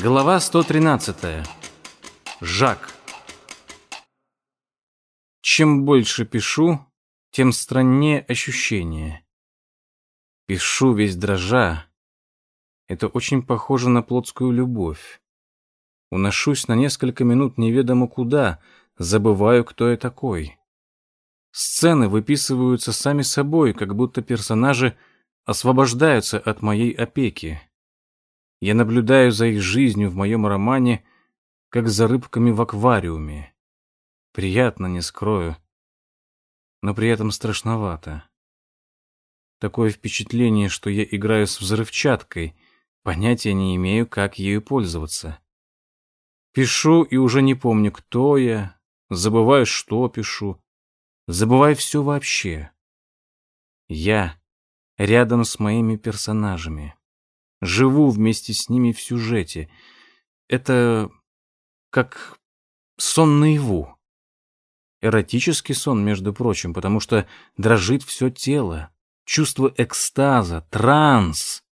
Глава 113. Жак. Чем больше пишу, тем страннее ощущение. Пишу весь дрожа. Это очень похоже на плотскую любовь. Уношусь на несколько минут неведомо куда, забываю, кто я такой. Сцены выписываются сами собой, как будто персонажи освобождаются от моей опеки. Я наблюдаю за их жизнью в моем романе, как за рыбками в аквариуме. Приятно, не скрою, но при этом страшновато. Такое впечатление, что я играю с взрывчаткой, понятия не имею, как ею пользоваться. Пишу и уже не помню, кто я, забываю, что пишу, забываю все вообще. Я рядом с моими персонажами живу вместе с ними в сюжете. Это как сон наяву. Эротический сон, между прочим, потому что дрожит все тело. Чувство экстаза, транс.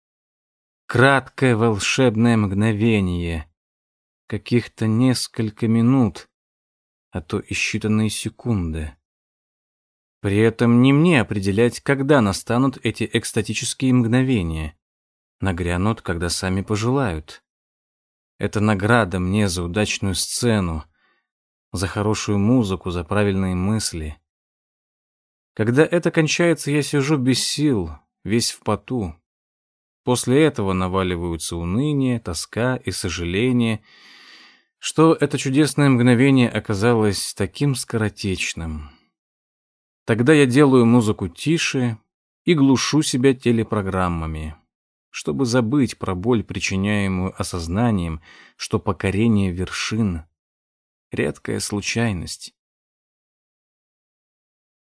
Краткое волшебное мгновение. Каких-то несколько минут, а то и считанные секунды. При этом не мне определять, когда настанут эти экстатические мгновения нагрянут, когда сами пожелают. Это награда мне за удачную сцену, за хорошую музыку, за правильные мысли. Когда это кончается, я сижу без сил, весь в поту. После этого наваливаются уныние, тоска и сожаление, что это чудесное мгновение оказалось таким скоротечным. Тогда я делаю музыку тише и глушу себя телепрограммами чтобы забыть про боль, причиняемую осознанием, что покорение вершин — редкая случайность.